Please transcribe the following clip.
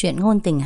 Chuyện ngôn tình